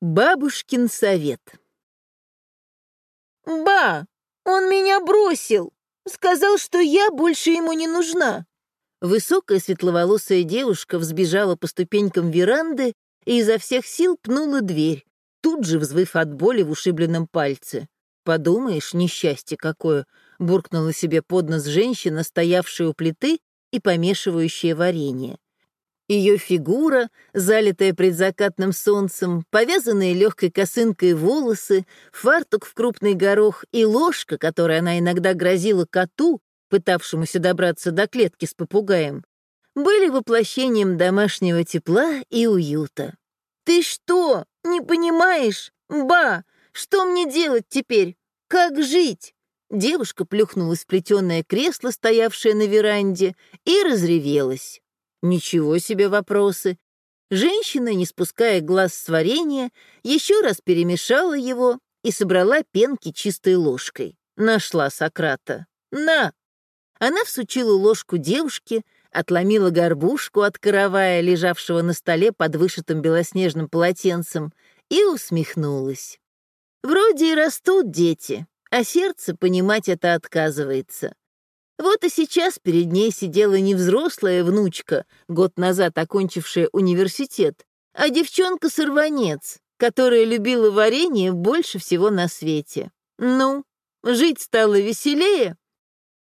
Бабушкин совет. «Ба, он меня бросил! Сказал, что я больше ему не нужна!» Высокая светловолосая девушка взбежала по ступенькам веранды и изо всех сил пнула дверь, тут же взвыв от боли в ушибленном пальце. «Подумаешь, несчастье какое!» — буркнула себе под нос женщина, стоявшая у плиты и помешивающая варенье. Ее фигура, залитая предзакатным солнцем, повязанные легкой косынкой волосы, фартук в крупный горох и ложка, которой она иногда грозила коту, пытавшемуся добраться до клетки с попугаем, были воплощением домашнего тепла и уюта. «Ты что, не понимаешь? Ба, что мне делать теперь? Как жить?» Девушка плюхнулась в плетеное кресло, стоявшее на веранде, и разревелась. Ничего себе вопросы. Женщина, не спуская глаз с варенья, еще раз перемешала его и собрала пенки чистой ложкой. Нашла Сократа. «На!» Она всучила ложку девушке, отломила горбушку от каравая, лежавшего на столе под вышитым белоснежным полотенцем, и усмехнулась. Вроде и растут дети, а сердце понимать это отказывается. Вот и сейчас перед ней сидела не взрослая внучка, год назад окончившая университет, а девчонка-сорванец, которая любила варенье больше всего на свете. Ну, жить стало веселее?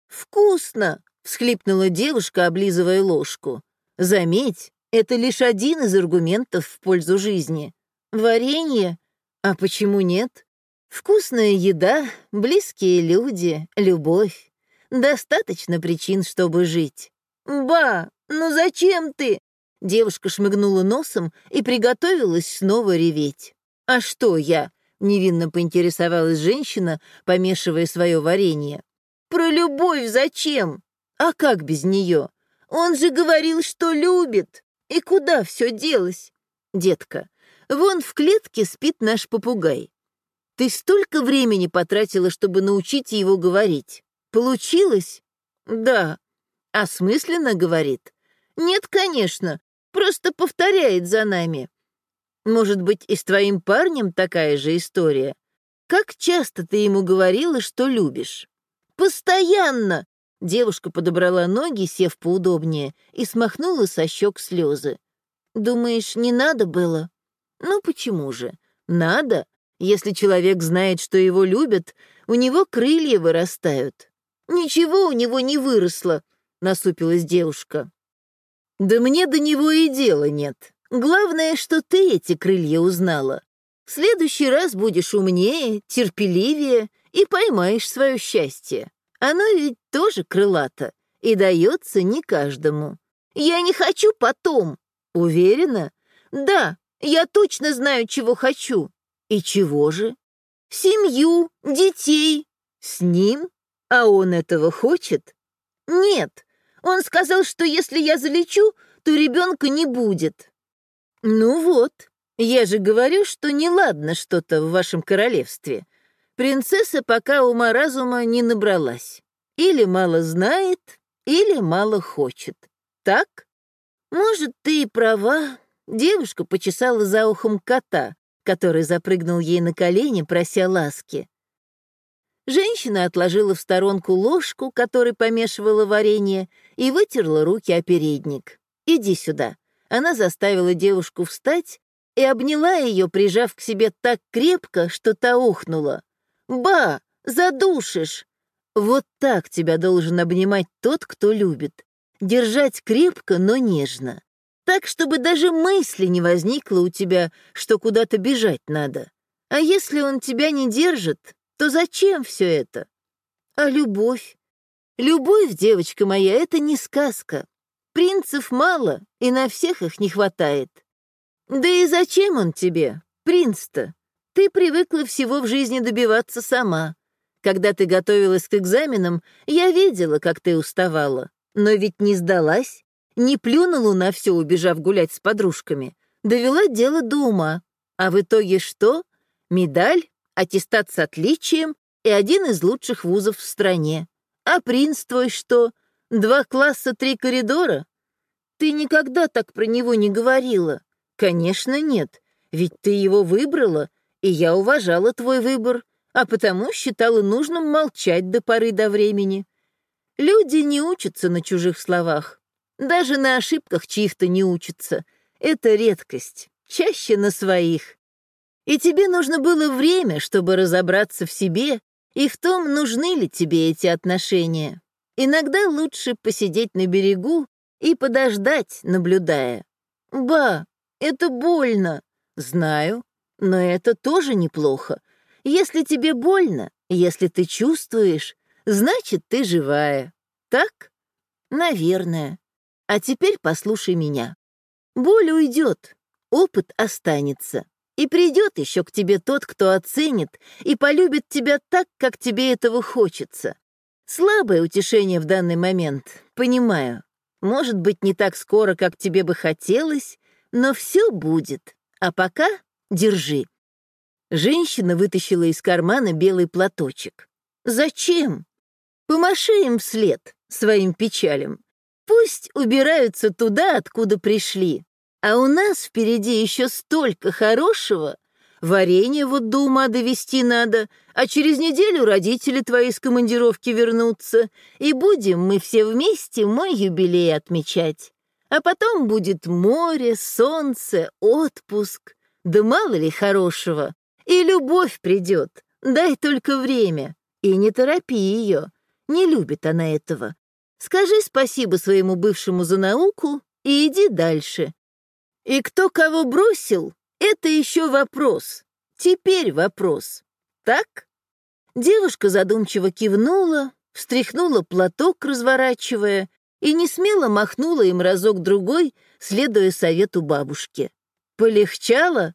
«Вкусно!» — всхлипнула девушка, облизывая ложку. «Заметь, это лишь один из аргументов в пользу жизни. Варенье? А почему нет? Вкусная еда, близкие люди, любовь. Достаточно причин, чтобы жить. «Ба, ну зачем ты?» Девушка шмыгнула носом и приготовилась снова реветь. «А что я?» — невинно поинтересовалась женщина, помешивая свое варенье. «Про любовь зачем? А как без нее? Он же говорил, что любит. И куда все делось?» «Детка, вон в клетке спит наш попугай. Ты столько времени потратила, чтобы научить его говорить. Получилось? Да. Осмысленно говорит? Нет, конечно. Просто повторяет за нами. Может быть, и с твоим парнем такая же история? Как часто ты ему говорила, что любишь? Постоянно! Девушка подобрала ноги, сев поудобнее, и смахнула со щек слезы. Думаешь, не надо было? Ну почему же? Надо. Если человек знает, что его любят, у него крылья вырастают. «Ничего у него не выросло», — насупилась девушка. «Да мне до него и дела нет. Главное, что ты эти крылья узнала. В следующий раз будешь умнее, терпеливее и поймаешь свое счастье. Оно ведь тоже крылато и дается не каждому. Я не хочу потом. Уверена? Да, я точно знаю, чего хочу. И чего же? Семью, детей. С ним? А он этого хочет? Нет. Он сказал, что если я залечу, то ребенка не будет. Ну вот, я же говорю, что неладно что-то в вашем королевстве. Принцесса пока ума-разума не набралась. Или мало знает, или мало хочет. Так? Может, ты и права. Девушка почесала за ухом кота, который запрыгнул ей на колени, прося ласки. Женщина отложила в сторонку ложку, которой помешивала варенье, и вытерла руки о передник. «Иди сюда». Она заставила девушку встать и обняла ее, прижав к себе так крепко, что та ухнула. «Ба, задушишь!» Вот так тебя должен обнимать тот, кто любит. Держать крепко, но нежно. Так, чтобы даже мысли не возникло у тебя, что куда-то бежать надо. А если он тебя не держит, то зачем все это? А любовь? Любовь, девочка моя, это не сказка. Принцев мало, и на всех их не хватает. Да и зачем он тебе, принц-то? Ты привыкла всего в жизни добиваться сама. Когда ты готовилась к экзаменам, я видела, как ты уставала. Но ведь не сдалась, не плюнула на все, убежав гулять с подружками. Довела дело до ума. А в итоге что? Медаль аттестат с отличием и один из лучших вузов в стране. А принц твой что? Два класса, три коридора? Ты никогда так про него не говорила. Конечно, нет. Ведь ты его выбрала, и я уважала твой выбор, а потому считала нужным молчать до поры до времени. Люди не учатся на чужих словах, даже на ошибках чьих-то не учатся. Это редкость, чаще на своих. И тебе нужно было время, чтобы разобраться в себе и в том, нужны ли тебе эти отношения. Иногда лучше посидеть на берегу и подождать, наблюдая. «Ба, это больно!» «Знаю, но это тоже неплохо. Если тебе больно, если ты чувствуешь, значит, ты живая. Так? Наверное. А теперь послушай меня. Боль уйдет, опыт останется. И придет еще к тебе тот, кто оценит и полюбит тебя так, как тебе этого хочется. Слабое утешение в данный момент, понимаю. Может быть, не так скоро, как тебе бы хотелось, но все будет. А пока держи». Женщина вытащила из кармана белый платочек. «Зачем? Помаши им вслед своим печалям. Пусть убираются туда, откуда пришли. А у нас впереди еще столько хорошего. Варенье вот до ума довести надо, а через неделю родители твои с командировки вернутся, и будем мы все вместе мой юбилей отмечать. А потом будет море, солнце, отпуск. Да мало ли хорошего. И любовь придет. Дай только время. И не торопи ее. Не любит она этого. Скажи спасибо своему бывшему за науку и иди дальше. И кто кого бросил, это еще вопрос. Теперь вопрос. Так? Девушка задумчиво кивнула, встряхнула платок, разворачивая, и не смело махнула им разок-другой, следуя совету бабушки. «Полегчало?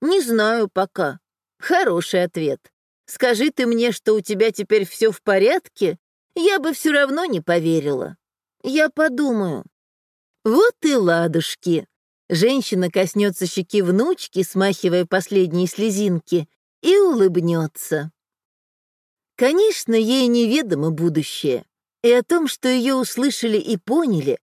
Не знаю пока. Хороший ответ. Скажи ты мне, что у тебя теперь все в порядке, я бы все равно не поверила. Я подумаю. Вот и ладушки. Женщина коснется щеки внучки, смахивая последние слезинки, и улыбнется. Конечно, ей неведомо будущее и о том, что ее услышали и поняли,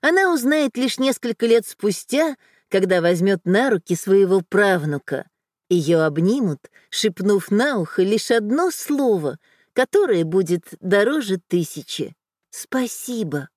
она узнает лишь несколько лет спустя, когда возьмет на руки своего правнука. Ее обнимут, шепнув на ухо лишь одно слово, которое будет дороже тысячи. «Спасибо».